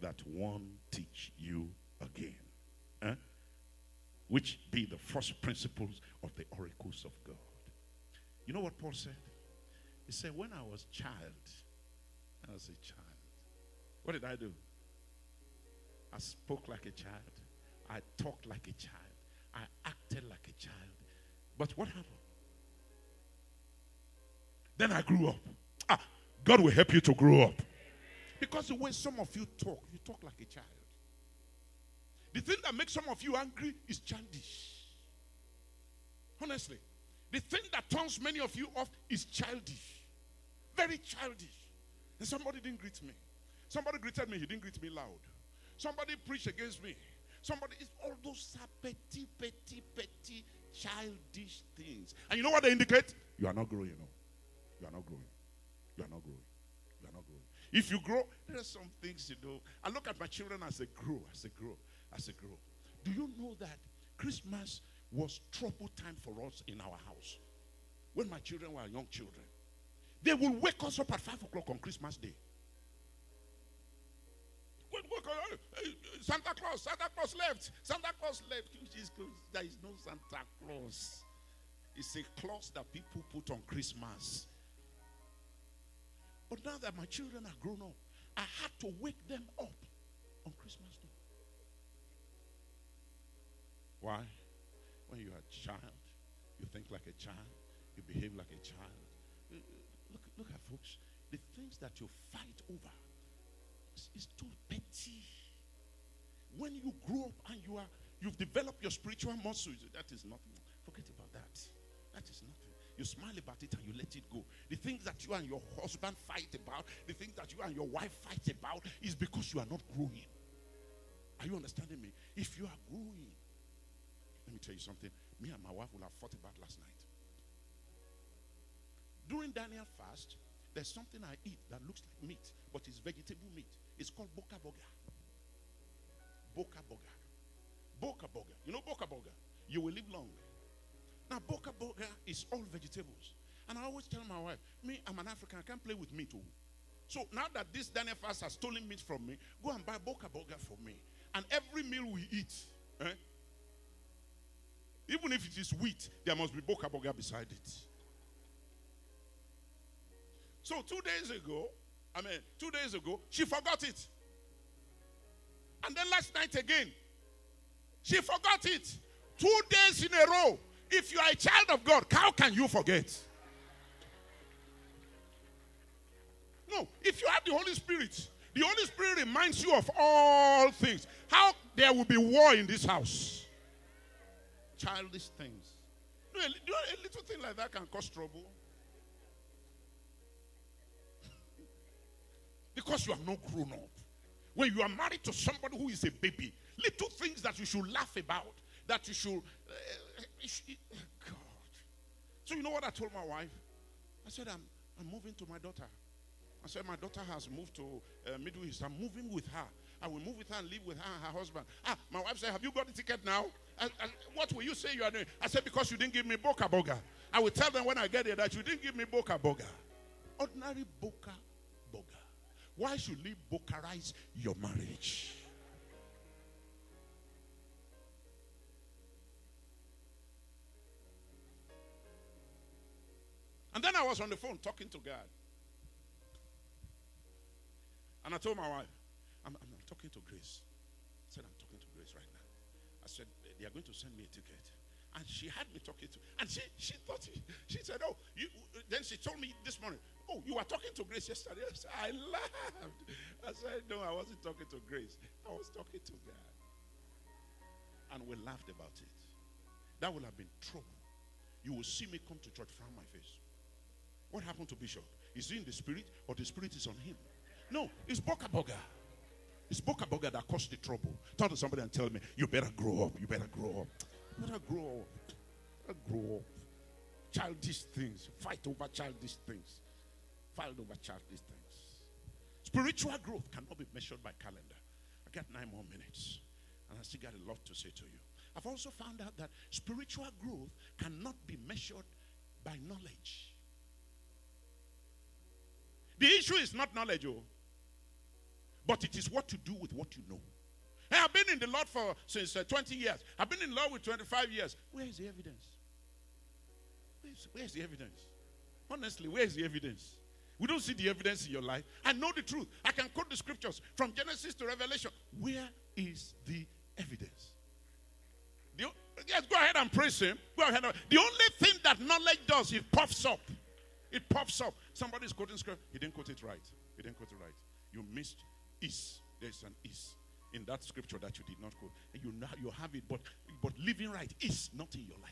that one teach you again. Huh? Which be the first principles of the oracles of God. You know what Paul said? He said, When I was child, I was a child. What did I do? I spoke like a child. I talked like a child. I acted like a child. But what happened? Then I grew up. Ah, God will help you to grow up. Because the way some of you talk, you talk like a child. The thing that makes some of you angry is childish. Honestly. The thing that turns many of you off is childish. Very childish. And somebody didn't greet me. Somebody greeted me, he didn't greet me loud. Somebody preached against me. Somebody, it's all those petty, petty, petty, childish things. And you know what they indicate? You are not growing. You, know. you are not growing. You are not growing. You are not growing. If you grow, there are some things you do. I look at my children as they grow, as they grow, as they grow. Do you know that Christmas was trouble time for us in our house? When my children were young children, they would wake us up at five o'clock on Christmas Day. Santa Claus, Santa Claus left. Santa Claus left. There is no Santa Claus. It's a clause that people put on Christmas. But now that my children are grown up, I had to wake them up on Christmas Day. Why? When you're a child, you think like a child, you behave like a child. Look, look at folks. The things that you fight over is, is too petty. When you grow up and you are you've developed your spiritual muscles, that is nothing. Forget about that. That is nothing. You smile about it and you let it go. The things that you and your husband fight about, the things that you and your wife fight about, is because you are not growing. Are you understanding me? If you are growing, let me tell you something. Me and my wife will have fought about last night. During Daniel fast, there's something I eat that looks like meat, but it's vegetable meat. It's called Boca Burger. Boca Burger. Boca Burger. You know Boca Burger? You will live long. Now, Boca Burger is all vegetables. And I always tell my wife, me, I'm an African, I can't play with meat too. So now that this Daniel fast has stolen meat from me, go and buy Boca Burger for me. And every meal we eat, eh, even if it is wheat, there must be Boca Burger beside it. So two days ago, I mean, two days ago, she forgot it. And then last night again, she forgot it. Two days in a row. If you are a child of God, how can you forget? No, if you have the Holy Spirit, the Holy Spirit reminds you of all things. How there will be war in this house. Childish things. No, a, a little thing like that can cause trouble. because you have not grown up. When you are married to somebody who is a baby, little things that you should laugh about, that you should. Uh, God. So, you know what I told my wife? I said, I'm, I'm moving to my daughter. I said, My daughter has moved to uh, Middle East. I'm moving with her. I will move with her and live with her and her husband. Ah, my wife said, Have you got the ticket now? And, what will you say you are doing? I said, Because you didn't give me Boca Burger. I will tell them when I get there that you didn't give me Boca Burger. Ordinary Boca Burger. Why should we bokarize your marriage? And then I was on the phone talking to God. And I told my wife, I'm, I'm, talking to Grace. I said, I'm talking to Grace right now. I said, eh, they are going to send me a ticket. And she had me talking to, and she, she thought, she, she said, oh, you, then she told me this morning, oh, you were talking to Grace yesterday. I, said, I laughed. I said, no, I wasn't talking to Grace. I was talking to God. And we laughed about it. That would have been trouble. You will see me come to church from my face. What happened to Bishop? Is he in the spirit or the spirit is on him? No, it's Boca Burger. It's Boca Burger that caused the trouble. Turn to somebody and tell me, you better grow up. You better grow up. You better grow up. You better grow up. Childish things. Fight over childish things. Fight over childish things. Spiritual growth cannot be measured by calendar. I got nine more minutes. And I still got a lot to say to you. I've also found out that spiritual growth cannot be measured by knowledge. The issue is not knowledge, oh. but it is what to do with what you know. Hey, I've been in the Lord for since uh, 20 years. I've been in love with 25 years. Where is the evidence? Where's, the evidence? Honestly, where's the evidence? We don't see the evidence in your life. I know the truth. I can quote the scriptures from Genesis to Revelation. Where is the evidence? The, yes, go ahead and praise him. Go ahead. The only thing that knowledge does, it puffs up. It pops up. Somebody's quoting scripture. He didn't quote it right. He didn't quote it right. You missed is. There's an is in that scripture that you did not quote. And you, know you have it, but, but living right is not in your life.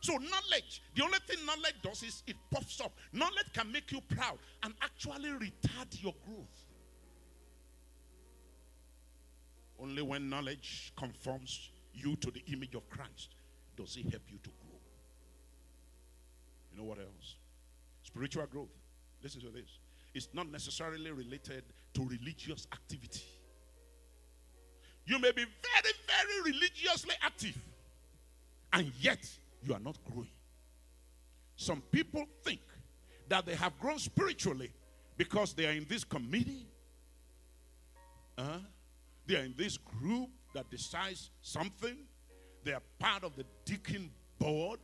So, knowledge, the only thing knowledge does is it puffs up. Knowledge can make you proud and actually retard your growth. Only when knowledge conforms you to the image of Christ does it help you to grow. Know what else? Spiritual growth. Listen to this. It's not necessarily related to religious activity. You may be very, very religiously active, and yet you are not growing. Some people think that they have grown spiritually because they are in this committee, uh, they are in this group that decides something, they are part of the deacon board,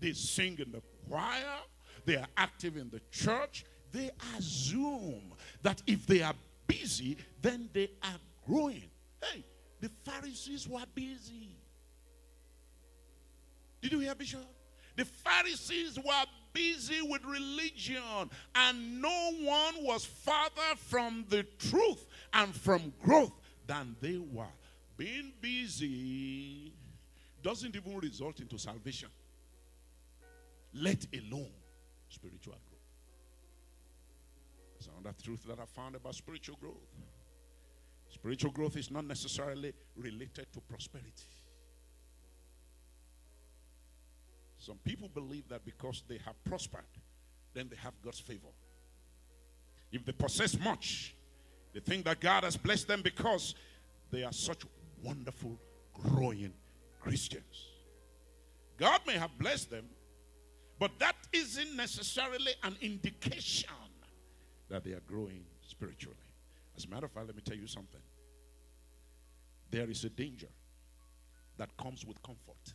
they sing in the choir, they are active in the church. They assume that if they are busy, then they are growing. Hey, the Pharisees were busy. Did you hear, Bishop? The Pharisees were busy with religion, and no one was farther from the truth and from growth than they were. Being busy doesn't even result into salvation, let alone spiritual growth. That's another truth that I found about spiritual growth. Spiritual growth is not necessarily related to prosperity. Some people believe that because they have prospered, then they have God's favor. If they possess much, they think that God has blessed them because they are such wonderful, growing Christians. God may have blessed them, but that isn't necessarily an indication that they are growing spiritually. As a matter of fact, let me tell you something. There is a danger that comes with comfort.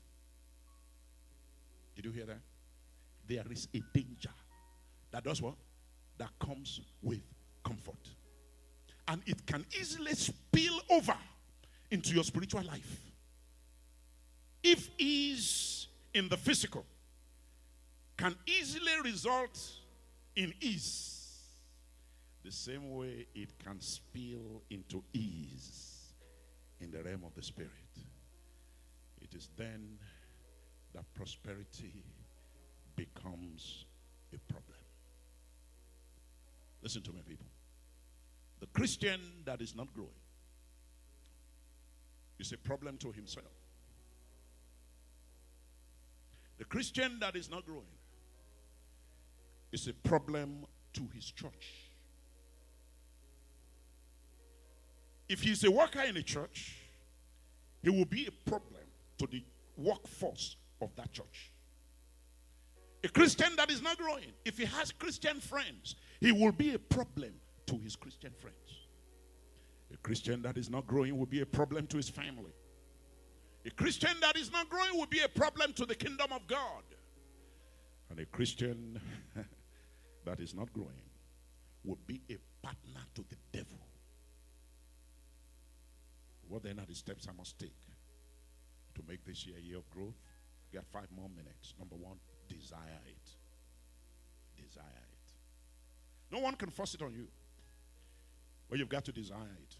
Did you hear that? There is a danger that does what? That comes with comfort. And it can easily spill over into your spiritual life. If ease in the physical can easily result in ease, the same way it can spill into ease in the realm of the spirit. It is then that prosperity becomes a problem. Listen to me, people. The Christian that is not growing is a problem to himself. The Christian that is not growing is a problem to his church. If he's a worker in a church, he will be a problem to the workforce of that church. A Christian that is not growing, if he has Christian friends, he will be a problem to his Christian friends. A Christian that is not growing will be a problem to his family. A Christian that is not growing will be a problem to the kingdom of God. And a Christian that is not growing will be a partner to the devil. What then are the steps I must take to make this year a year of growth? got five more minutes. Number one, desire it. Desire it. No one can force it on you. But you've got to desire it.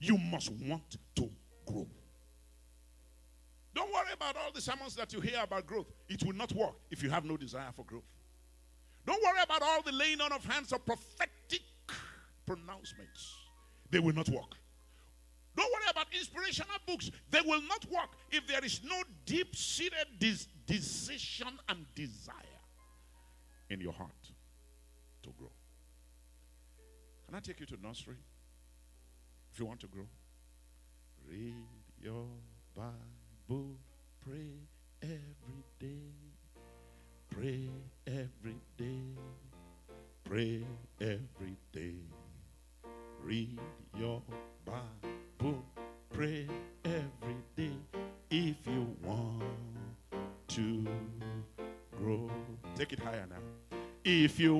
You must want to grow. Don't worry about all the sermons that you hear about growth. It will not work if you have no desire for growth. Don't worry about all the laying on of hands or prophetic pronouncements. They will not work. Don't worry about inspirational books. They will not work if there is no deep seated decision and desire in your heart to grow. Can I take you to nursery? If you want to grow, read your Bible, pray If you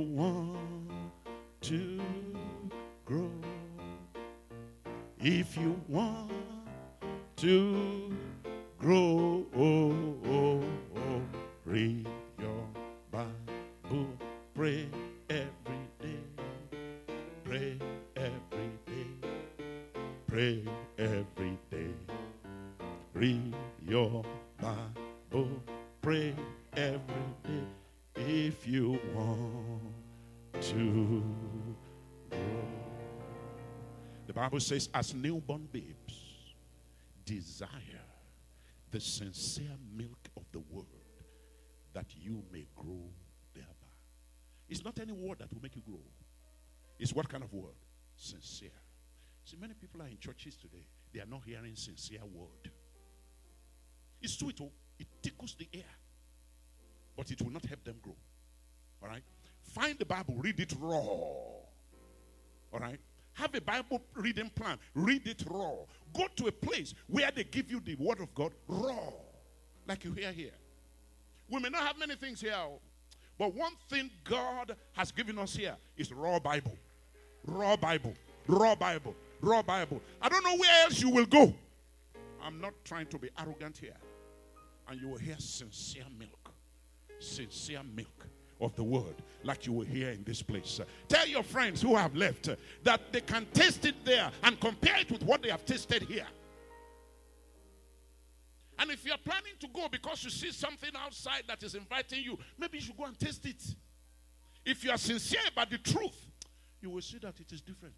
Bible says, as newborn babes, desire the sincere milk of the word that you may grow thereby. It's not any word that will make you grow. It's what kind of word? Sincere. See, many people are in churches today. They are not hearing sincere word. It's sweet, it tickles the air, but it will not help them grow. All right? Find the Bible, read it raw. All right? Have a Bible reading plan. Read it raw. Go to a place where they give you the word of God raw, like you hear here. We may not have many things here, oh, but one thing God has given us here is raw Bible. Raw Bible. Raw Bible. Raw Bible. I don't know where else you will go. I'm not trying to be arrogant here. And you will hear sincere milk. Sincere milk of the word, like you will hear in this place. Tell your friends who have left that they can taste it there and compare it with what they have tasted here. And if you're planning to go because you see something outside that is inviting you, maybe you should go and taste it. If you are sincere about the truth, you will see that it is different.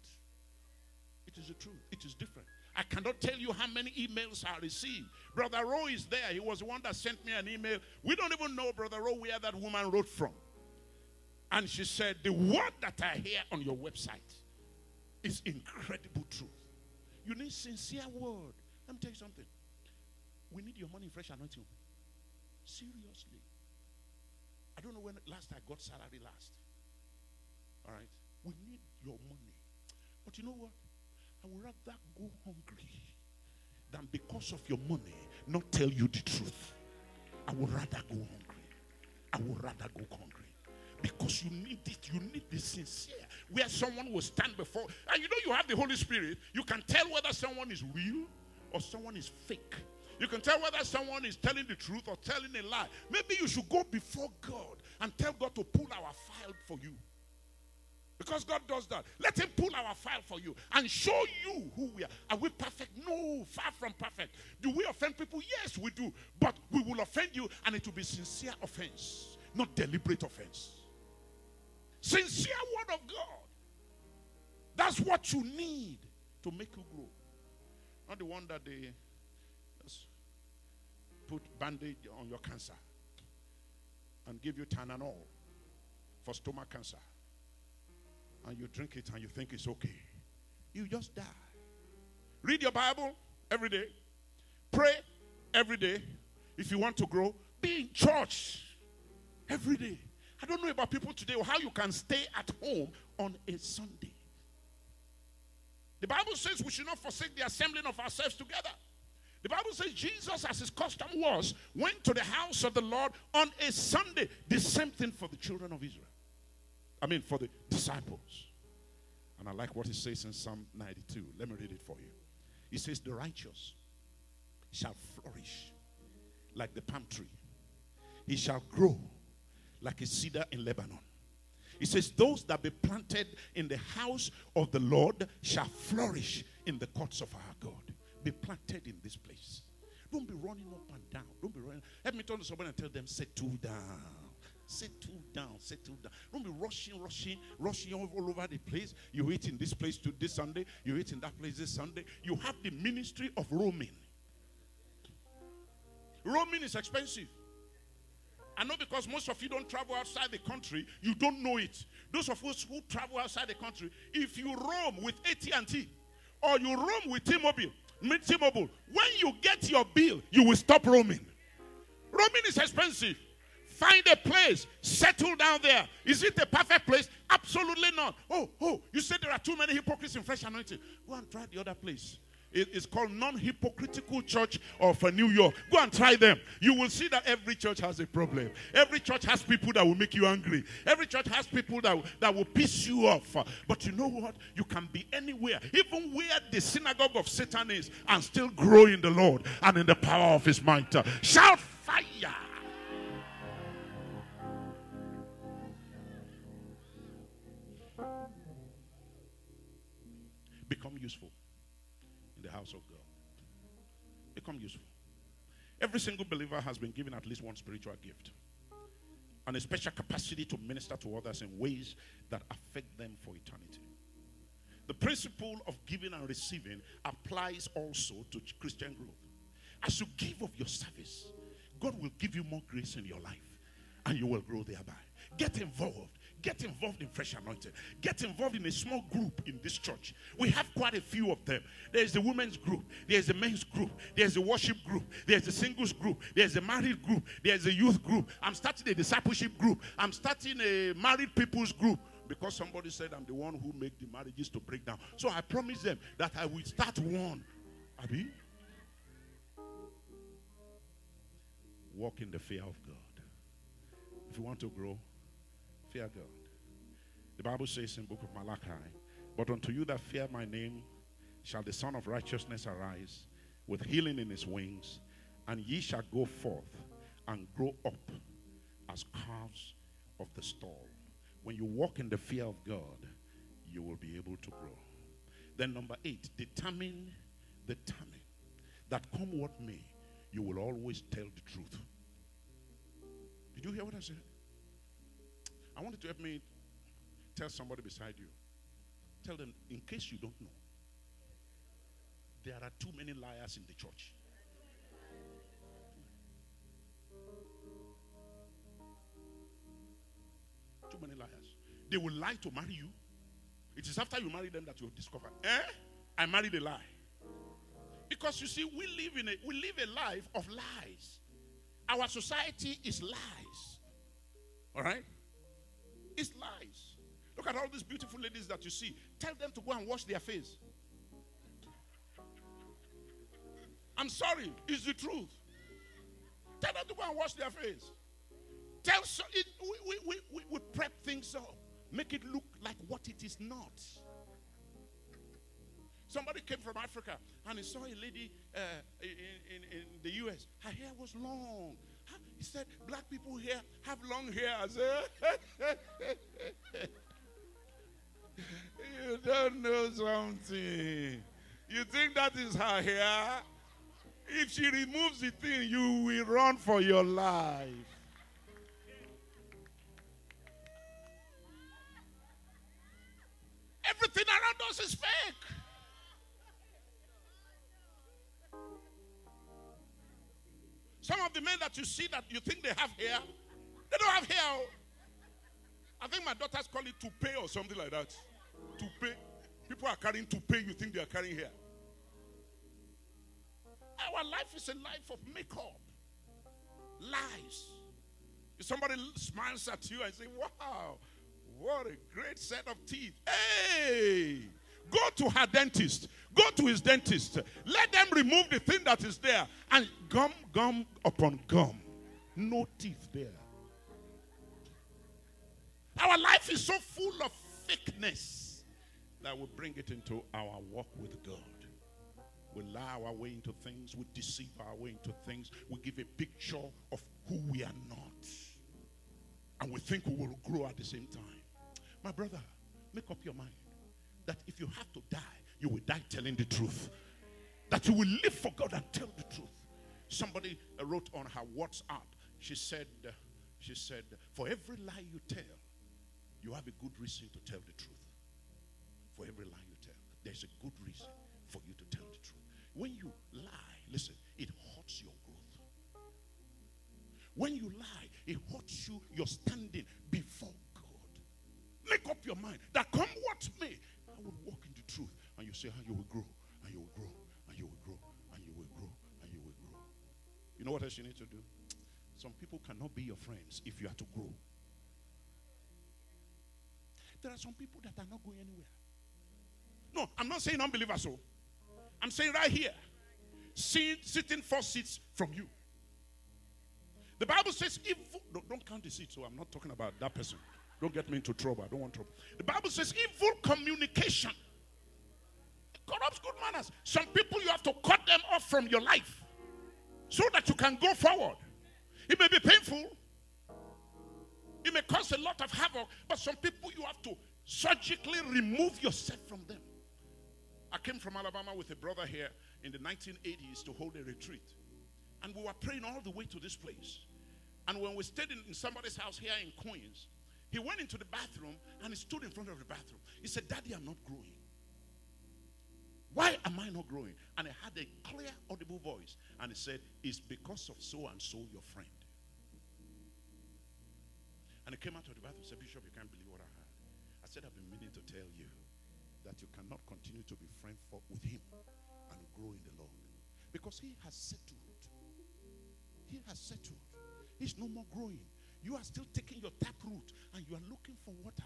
It is the truth. It is different. I cannot tell you how many emails I received. Brother Rowe is there. He was the one that sent me an email. We don't even know, Brother Rowe, where that woman wrote from. And she said, The word that I hear on your website is incredible truth. You need sincere word. Let me tell you something. We need your money fresh anointing. Seriously. I don't know when last I got salary last. All right. We need your money. But you know what? I would rather go hungry than because of your money not tell you the truth. I would rather go hungry. I would rather go hungry because you need it. You need the sincere. Where someone will stand before, and you know you have the Holy Spirit. You can tell whether someone is real or someone is fake. You can tell whether someone is telling the truth or telling a lie. Maybe you should go before God and tell God to pull our file for you. Because God does that. Let Him pull our file for you and show you who we are. Are we perfect? No, far from perfect. Do we offend people? Yes, we do. But we will offend you and it will be sincere offense, not deliberate offense. Sincere word of God. That's what you need to make you grow. Not the one that they just put bandage on your cancer and give you Tylenol for stomach cancer. And you drink it and you think it's okay. You just die. Read your Bible every day. Pray every day. If you want to grow, be in church every day. I don't know about people today or how you can stay at home on a Sunday. The Bible says we should not forsake the assembling of ourselves together. The Bible says Jesus, as his custom was, went to the house of the Lord on a Sunday. The same thing for the children of Israel. I mean, for the disciples. And I like what he says in Psalm 92. Let me read it for you. He says, The righteous shall flourish like the palm tree, he shall grow like a cedar in Lebanon. He says, Those that be planted in the house of the Lord shall flourish in the courts of our God. Be planted in this place. Don't be running up and down. Don't be running. Let me turn to someone and tell them, settle down. Settle down, settle down. Don't be rushing, rushing, rushing all, all over the place. You eat in this place to this Sunday, you eat in that place this Sunday. You have the ministry of roaming. Roaming is expensive. I know because most of you don't travel outside the country, you don't know it. Those of us who travel outside the country, if you roam with AT&T or you roam with T-Mobile, T-Mobile, when you get your bill, you will stop roaming. Roaming is expensive. Find a place, settle down there. Is it the perfect place? Absolutely. not. Oh, oh, you said there are too many hypocrites in fresh anointing. Go and try the other place. It's called non-hypocritical church of uh, New York. Go and try them. You will see that every church has a problem. Every church has people that will make you angry. Every church has people that, that will piss you off. But you know what? You can be anywhere, even where the synagogue of Satan is, and still grow in the Lord and in the power of his might. Shout fire! Become useful the house of God. Become useful. Every single believer has been given at least one spiritual gift and a special capacity to minister to others in ways that affect them for eternity. The principle of giving and receiving applies also to Christian growth. As you give of your service, God will give you more grace in your life and you will grow thereby. Get involved. Get involved in fresh anointing. Get involved in a small group in this church. We have quite a few of them. There's the women's group, there's the men's group, there's the worship group, there's the singles group, there's the married group, there's the youth group. I'm starting a discipleship group. I'm starting a married people's group because somebody said I'm the one who make the marriages to break down. So I promise them that I will start one. Abi? Walk in the fear of God. If you want to grow, Fear God. The Bible says in book of Malachi, But unto you that fear my name shall the Son of Righteousness arise with healing in his wings, and ye shall go forth and grow up as calves of the stall. When you walk in the fear of God, you will be able to grow. Then, number eight, determine, determine that come what may, you will always tell the truth. Did you hear what I said? I want you to help me tell somebody beside you. Tell them, in case you don't know, there are too many liars in the church. Too many liars. They will lie to marry you. It is after you marry them that you discover, eh? I married a lie. Because you see, we live in a we live a life of lies. Our society is lies. All right? It's lies. Look at all these beautiful ladies that you see. Tell them to go and wash their face. I'm sorry, it's the truth. Tell them to go and wash their face. Tell so it, we, we, we, we prep things up, make it look like what it is not. Somebody came from Africa and he saw a lady uh, in, in, in the US. Her hair was long. He said, Black people here have long hair. I said, You don't know something. You think that is her hair? If she removes the thing, you will run for your life. Everything around us is fake. Some of the men that you see that you think they have hair, they don't have hair. Oh. I think my daughters call it toupee or something like that. Toupee. People are carrying toupee, you think they are carrying hair. Our life is a life of makeup, lies. If somebody smiles at you and say, Wow, what a great set of teeth. Hey! Go to her dentist. Go to his dentist. Let them remove the thing that is there and gum, gum upon gum. No teeth there. Our life is so full of fakeness that we bring it into our walk with God. We lie our way into things, we deceive our way into things, we give a picture of who we are not. And we think we will grow at the same time. My brother, make up your mind that if you have to die, you will die telling the truth. That you will live for God and tell the truth. Somebody uh, wrote on her WhatsApp, she said, uh, she said, for every lie you tell, you have a good reason to tell the truth. For every lie you tell, there's a good reason for you to tell the truth. When you lie, listen, it hurts your growth. When you lie, it hurts you, your standing before God. Make up your mind that come what may, I will walk in the truth. And you say, how you will grow, and you will grow, and you will grow, and you will grow, and you will grow. You know what else you need to do? Some people cannot be your friends if you are to grow. There are some people that are not going anywhere. No, I'm not saying unbelievers, so I'm saying right here, sit, sitting four seats from you. The Bible says, evil, don't, don't count the seats, so I'm not talking about that person. Don't get me into trouble. I don't want trouble. The Bible says, evil communication corrupts good manners. Some people, you have to cut them off from your life so that you can go forward. It may be painful, it may cause a lot of havoc, but some people, you have to surgically remove yourself from them. I came from Alabama with a brother here in the 1980s to hold a retreat. And we were praying all the way to this place. And when we stayed in, in somebody's house here in Queens, he went into the bathroom and he stood in front of the bathroom. He said, Daddy, I'm not growing. Why am I not growing? And he had a clear, audible voice. And he said, It's because of so and so, your friend. And he came out of the bathroom and said, Bishop, you can't believe what I heard. I said, I've been meaning to tell you that you cannot continue to be friend for, with him and grow in the Lord. Because he has settled. He has settled. He's no more growing. You are still taking your tap root and you are looking for water.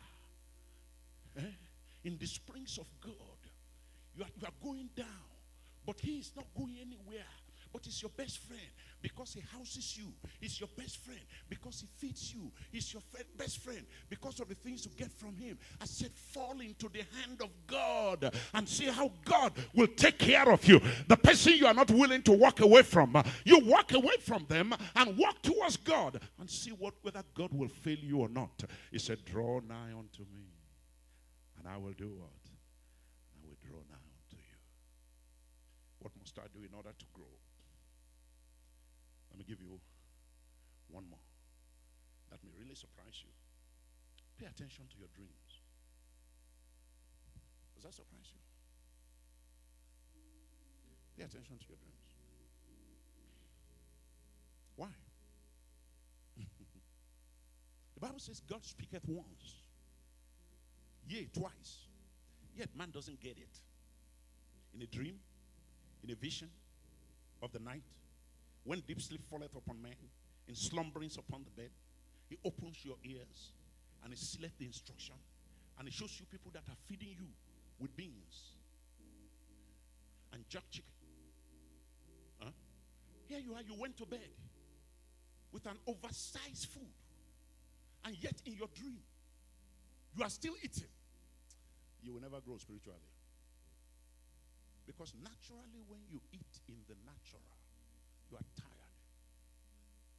Eh? In the springs of God. You are, you are going down. But he is not going anywhere. But he's your best friend because he houses you. He's your best friend because he feeds you. He's your friend, best friend because of the things you get from him. I said, fall into the hand of God and see how God will take care of you. The person you are not willing to walk away from, you walk away from them and walk towards God and see what whether God will fail you or not. He said, draw nigh unto me, and I will do what? I will draw nigh unto you. What must I do in order to grow? Let me give you one more that may really surprise you. Pay attention to your dreams. Does that surprise you? Pay attention to your dreams. Why? the Bible says God speaketh once, yea, twice. Yet man doesn't get it. In a dream, in a vision of the night, when deep sleep falleth upon man, in slumberings upon the bed, he opens your ears and he selects the instruction and he shows you people that are feeding you with beans and jerk chicken. Here you are, you went to bed with an oversized food, and yet in your dream, you are still eating. You will never grow spiritually. Because naturally, when you eat in the natural, you are tired.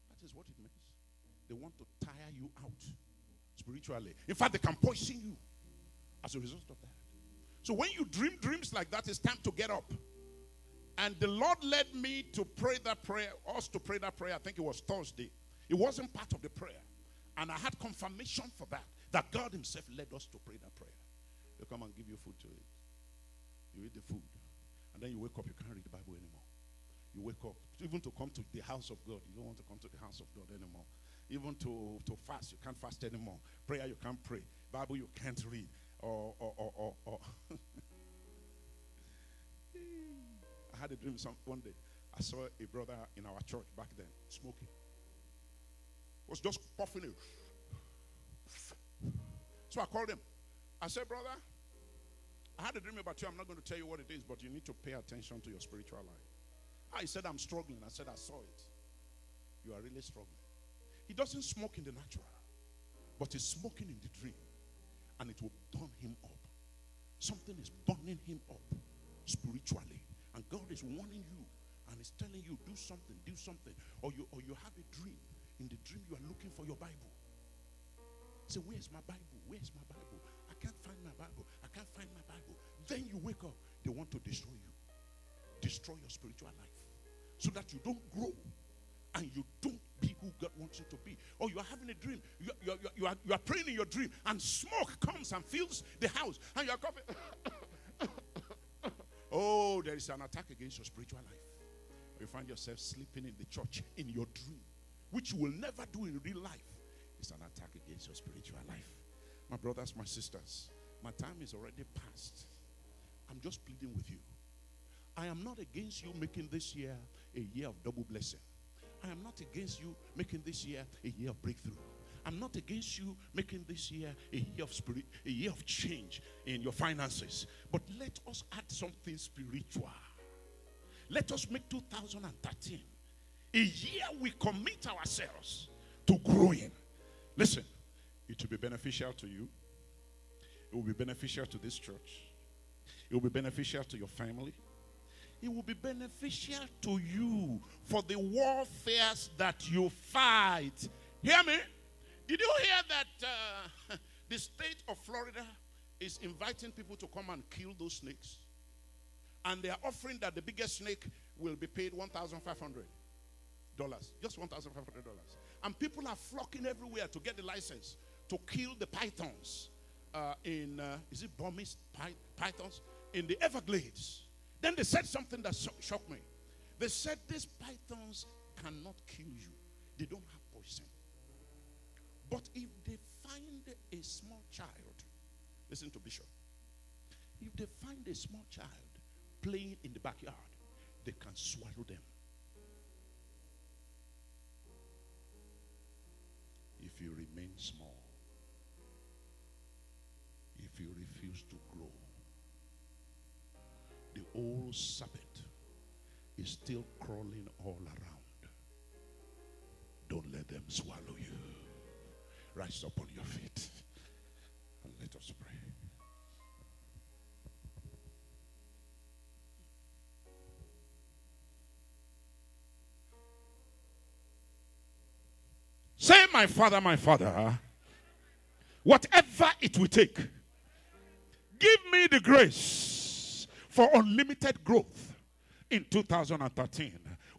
That is what it means. They want to tire you out spiritually. In fact, they can poison you as a result of that. So when you dream dreams like that, it's time to get up. And the Lord led me to pray that prayer, us to pray that prayer. I think it was Thursday. It wasn't part of the prayer. And I had confirmation for that, that God Himself led us to pray that prayer. He'll come and give you food to eat. You eat the food. And then you wake up, you can't read the Bible anymore. You wake up, even to come to the house of God, you don't want to come to the house of God anymore. Even to, to fast, you can't fast anymore. Prayer, you can't pray. Bible, you can't read. Or, or, or, or, or. I had a dream some, one day. I saw a brother in our church back then smoking. Was just puffing it. So I called him. I said, Brother, I had a dream about you. I'm not going to tell you what it is, but you need to pay attention to your spiritual life. Ah, I said, I'm struggling. I said, I saw it. You are really struggling. He doesn't smoke in the natural, but he's smoking in the dream. And it will burn him up. Something is burning him up spiritually. And God is warning you and is telling you, do something, do something. Or you, or you have a dream. In the dream, you are looking for your Bible. Say, where's my Bible? Where's my Bible? I can't find my Bible. I can't find my Bible. Then you wake up. They want to destroy you. Destroy your spiritual life. So that you don't grow. And you don't be who God wants you to be. Or you are having a dream. You, you, you, you are, you are praying in your dream. And smoke comes and fills the house. And you are coughing. oh, there is an attack against your spiritual life. You find yourself sleeping in the church in your dream. Which you will never do in real life. It's an attack against your spiritual life. My brothers, my sisters, my time is already past. I'm just pleading with you. I am not against you making this year a year of double blessing. I am not against you making this year a year of breakthrough. I'm not against you making this year a year of spirit, a year of change in your finances. But let us add something spiritual. Let us make 2013 a year we commit ourselves to growing. Listen, it will be beneficial to you. It will be beneficial to this church. It will be beneficial to your family. It will be beneficial to you for the warfares that you fight. Hear me? Did you hear that uh, the state of Florida is inviting people to come and kill those snakes? And they are offering that the biggest snake will be paid $1,500. Just $1,500. And people are flocking everywhere to get the license to kill the pythons uh, in, uh, is it Burmese py- pythons? In the Everglades. Then they said something that shocked me. They said these pythons cannot kill you, they don't have poison. But if they find a small child, listen to Bishop, if they find a small child playing in the backyard, they can swallow them. If you remain small, if you refuse to grow, the old serpent is still crawling all around. Don't let them swallow you. Rise up on your feet and let us pray. Say, my father, my father, whatever it will take, give me the grace for unlimited growth in 2013.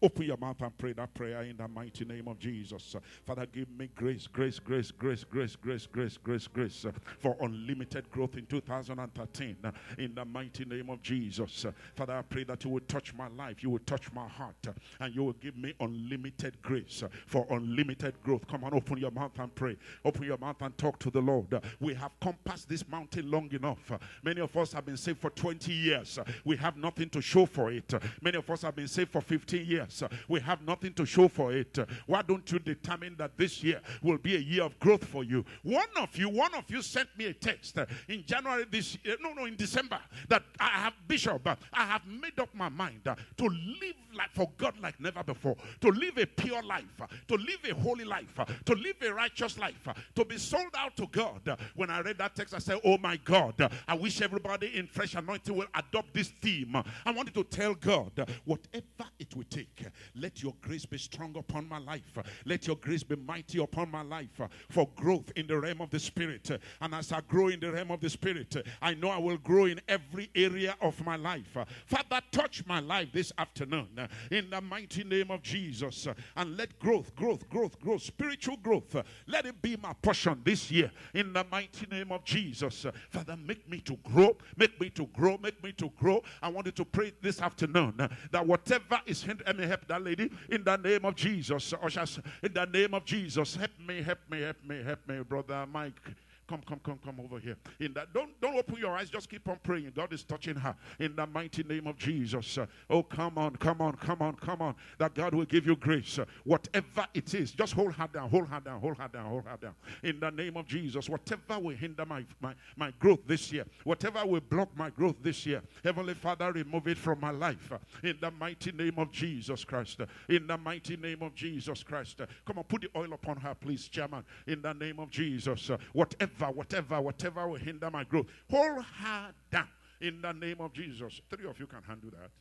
Open your mouth and pray that prayer in the mighty name of Jesus. Father, give me grace, grace, grace, grace, grace, grace, grace, grace, grace for unlimited growth in 2013 in the mighty name of Jesus. Father, I pray that you will touch my life, you will touch my heart, and you will give me unlimited grace for unlimited growth. Come on, open your mouth and pray. Open your mouth and talk to the Lord. We have compassed this mountain long enough. Many of us have been saved for 20 years. We have nothing to show for it. Many of us have been saved for 15 years we have nothing to show for it. Why don't you determine that this year will be a year of growth for you? One of you, one of you sent me a text in January this year, no, no, in December, that I have, Bishop, I have made up my mind to live like for God like never before, to live a pure life, to live a holy life, to live a righteous life, to be sold out to God. When I read that text, I said, Oh my God, I wish everybody in fresh anointing will adopt this theme. I wanted to tell God, whatever it will take, let your grace be strong upon my life. Let your grace be mighty upon my life for growth in the realm of the Spirit. And as I grow in the realm of the Spirit, I know I will grow in every area of my life. Father, touch my life this afternoon in the mighty name of Jesus. And let growth, growth, growth, growth, spiritual growth, let it be my portion this year in the mighty name of Jesus. Father, make me to grow, make me to grow, make me to grow. I wanted to pray this afternoon that whatever is hindering me, help that lady in the name of Jesus. In the name of Jesus, help me, help me, help me, help me, brother Mike. Come, come, come, come over here. In that, don't don't open your eyes. Just keep on praying. God is touching her in the mighty name of Jesus. Oh, come on, come on, come on, come on. That God will give you grace, whatever it is. Just hold her down, hold her down, hold her down, hold her down. In the name of Jesus, whatever will hinder my my my growth this year, whatever will block my growth this year, Heavenly Father, remove it from my life. In the mighty name of Jesus Christ. In the mighty name of Jesus Christ. Come on, put the oil upon her, please, Chairman. In the name of Jesus, whatever whatever, whatever, whatever will hinder my growth. Hold her down in the name of Jesus. Three of you can handle that.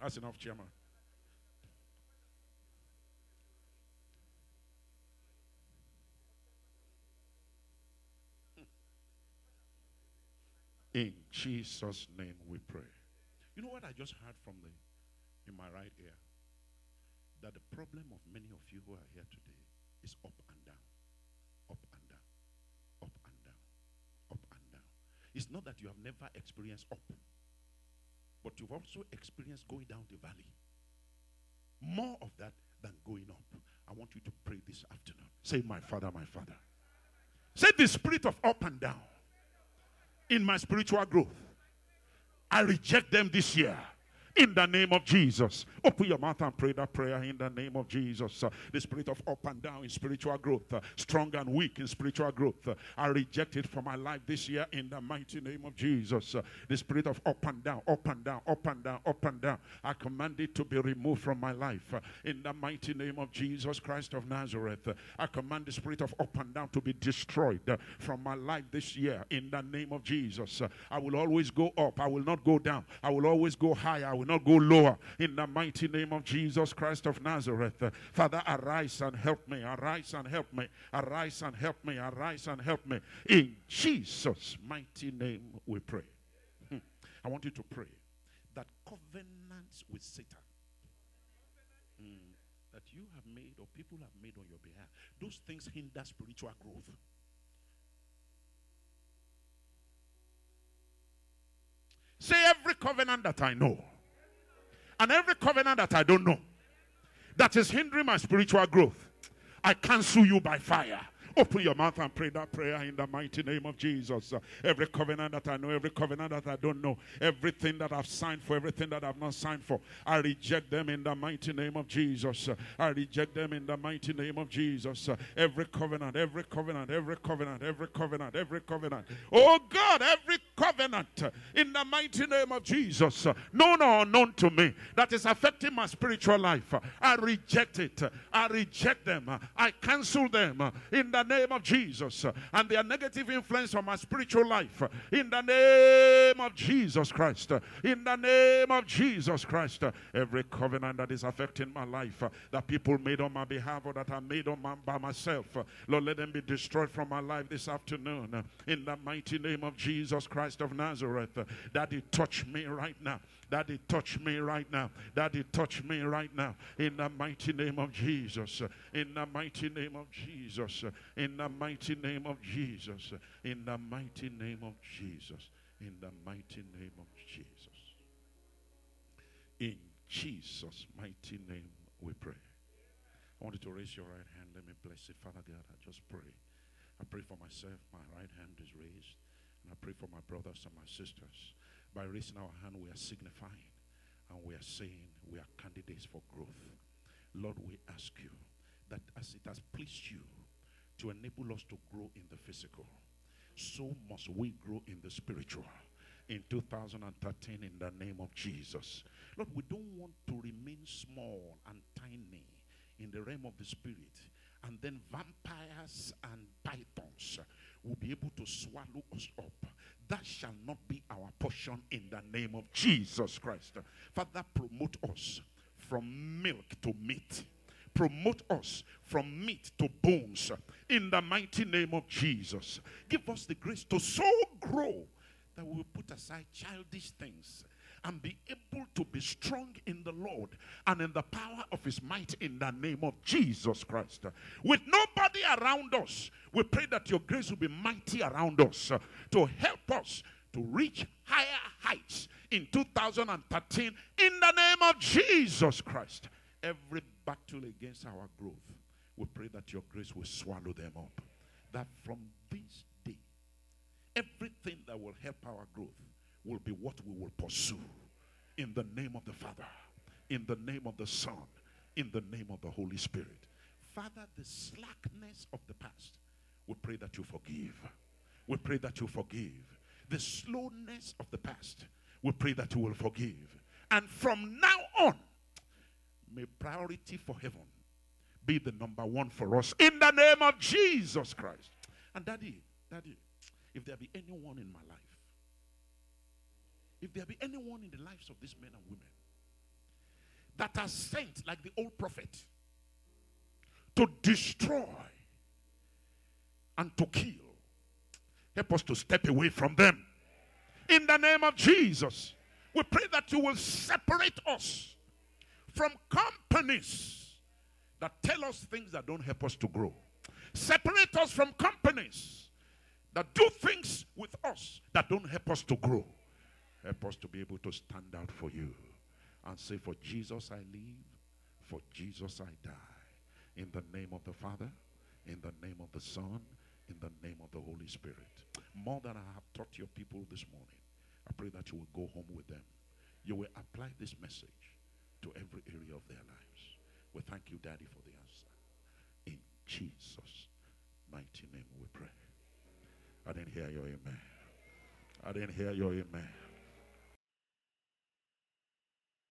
That's enough, Chairman. In Jesus' name we pray. You know what I just heard from the in my right ear? That the problem of many of you who are here today is up and down. It's not that you have never experienced up, but you've also experienced going down the valley. More of that than going up. I want you to pray this afternoon. Say, My Father, my Father. Say, the spirit of up and down in my spiritual growth. I reject them this year. In the name of Jesus. Open your mouth and pray that prayer in the name of Jesus. Uh, the spirit of up and down in spiritual growth, uh, strong and weak in spiritual growth, uh, I reject it from my life this year in the mighty name of Jesus. Uh, the spirit of up and down, up and down, up and down, up and down, I command it to be removed from my life uh, in the mighty name of Jesus Christ of Nazareth. Uh, I command the spirit of up and down to be destroyed from my life this year in the name of Jesus. I will always go up, I will not go down, I will always go higher, I will not go lower in the mighty name of Jesus Christ of Nazareth. Father, arise and help me, arise and help me, arise and help me, arise and help me. In Jesus' mighty name we pray. Hmm. I want you to pray that covenants with Satan hmm, that you have made or people have made on your behalf, those things hinder spiritual growth. Say every covenant that I know and every covenant that I don't know that is hindering my spiritual growth, I cancel you by fire. Open your mouth and pray that prayer in the mighty name of Jesus. Uh, every covenant that I know, every covenant that I don't know, everything that I've signed for, everything that I've not signed for, I reject them in the mighty name of Jesus. Uh, I reject them in the mighty name of Jesus. Uh, every covenant, every covenant, every covenant, every covenant, every covenant. Oh God, every covenant in the mighty name of Jesus, known or unknown to me, that is affecting my spiritual life. I reject it. I reject them. I cancel them in the name of Jesus and their negative influence on my spiritual life in the name of Jesus Christ. In the name of Jesus Christ, every covenant that is affecting my life, that people made on my behalf or that I made on my, by myself, Lord, let them be destroyed from my life this afternoon. In the mighty name of Jesus Christ of Nazareth, uh, Daddy, touch me right now. That Daddy, touch me right now. That Daddy, touch me right now. In the mighty name of Jesus. In the mighty name of Jesus. In the mighty name of Jesus. In the mighty name of Jesus. In the mighty name of Jesus. In Jesus' mighty name we pray. I want you to raise your right hand. Let me bless it. Father God, I just pray. I pray for myself. My right hand is raised. And I pray for my brothers and my sisters. By raising our hand, we are signifying and we are saying we are candidates for growth. Lord, we ask you that as it has pleased you to enable us to grow in the physical, so must we grow in the spiritual in 2013 in the name of Jesus. Lord, we don't want to remain small and tiny in the realm of the spirit, and then vampires and pythons will be able to swallow us up. That shall not be our portion in the name of Jesus Christ. Father, promote us from milk to meat promote us from meat to bones in the mighty name of Jesus. Give us the grace to so grow that we will put aside childish things and be able to be strong in the Lord and in the power of his might in the name of Jesus Christ. With nobody around us, we pray that your grace will be mighty around us to help us to reach higher heights in 2013 in the name of Jesus Christ. Every battle against our growth, we pray that your grace will swallow them up. That from this day, everything that will help our growth will be what we will pursue. In the name of the Father, in the name of the Son, in the name of the Holy Spirit. Father, the slackness of the past, we pray that you forgive. We pray that you forgive. The slowness of the past, we pray that you will forgive. And from now on, may priority for heaven be the number one for us in the name of Jesus Christ. And daddy, daddy, if there be anyone in my life, if there be anyone in the lives of these men and women that are sent like the old prophet to destroy and to kill, help us to step away from them. In the name of Jesus, we pray that you will separate us from companies that tell us things that don't help us to grow. Separate us from companies that do things with us that don't help us to grow. Help us to be able to stand out for you and say, For Jesus I live, for Jesus I die. In the name of the Father, in the name of the Son, in the name of the Holy Spirit. More than I have taught your people this morning, I pray that you will go home with them. you will apply this message to every area of their lives. We thank you, Daddy, for the answer. In Jesus' mighty name we pray. I didn't hear your amen. I didn't hear your amen.